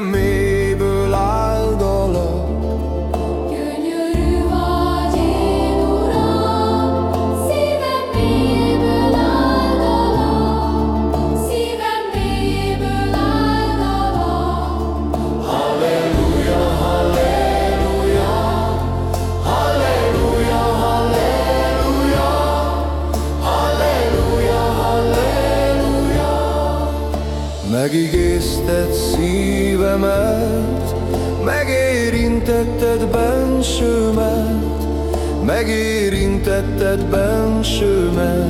szívem Megigézted szívemet Megérintetted bensőmet Megérintetted bensőmet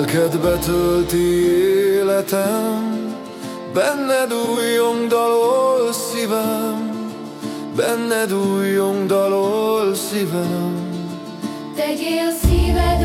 Lelkedbe tölti életem, Benned újjong dalol szívem, Benned újjong dalol szívem. Tegyél szívem